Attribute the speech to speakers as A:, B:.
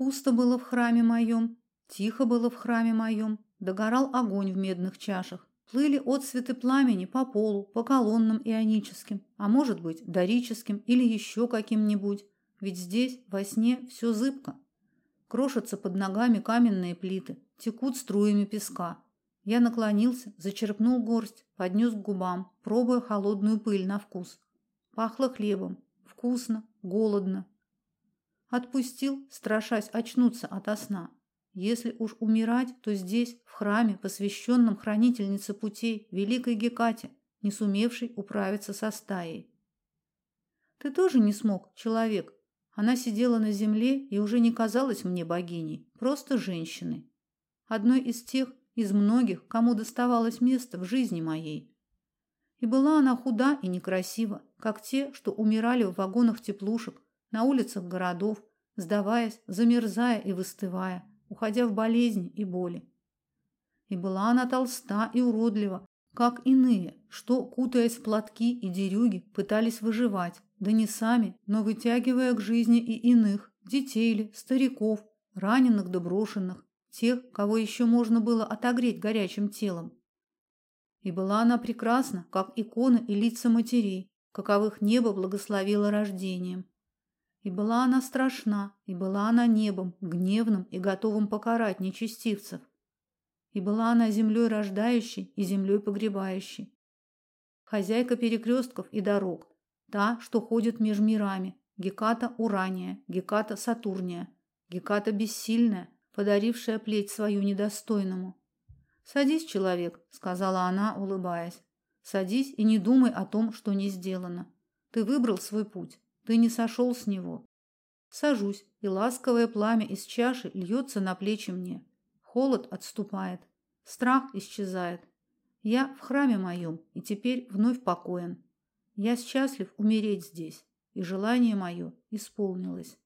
A: Пусто было в храме моем, тихо было в храме моем, догорал огонь в медных чашах, плыли отсветы пламени по полу, по колоннам ионическим, а может быть, дорическим или еще каким-нибудь, ведь здесь во сне все зыбко. Крошатся под ногами каменные плиты, текут струями песка. Я наклонился, зачерпнул горсть, поднес к губам, пробуя холодную пыль на вкус. Пахло хлебом. Вкусно, голодно. Отпустил, страшась очнуться ото сна. Если уж умирать, то здесь, в храме, посвященном хранительнице путей, великой Гекате, не сумевшей управиться со стаей. Ты тоже не смог, человек, она сидела на земле и уже не казалась мне богиней, просто женщиной. Одной из тех, из многих, кому доставалось место в жизни моей. И была она худа и некрасива, как те, что умирали в вагонах теплушек, на улицах городов, сдаваясь, замерзая и выстывая, уходя в болезни и боли. И была она толста и уродлива, как иные, что, кутаясь в платки и дерюги, пытались выживать, да не сами, но вытягивая к жизни и иных, детей ли, стариков, раненых да брошенных, тех, кого еще можно было отогреть горячим телом. И была она прекрасна, как иконы и лица матерей, каковых небо благословило рождением. И была она страшна, и была она небом, гневным и готовым покарать нечестивцев. И была она землей рождающей и землей погребающей. Хозяйка перекрестков и дорог, Та, что ходит меж мирами. Геката Урания, Геката Сатурния, Геката бессильная, подарившая плеть свою недостойному. Садись, человек, сказала она, улыбаясь. Садись и не думай о том, что не сделано. Ты выбрал свой путь, ты не сошел с него. Сажусь, и ласковое пламя из чаши льется на плечи мне. Холод отступает, страх исчезает. Я в храме моем и теперь вновь покоен. Я счастлив умереть здесь, и желание мое исполнилось.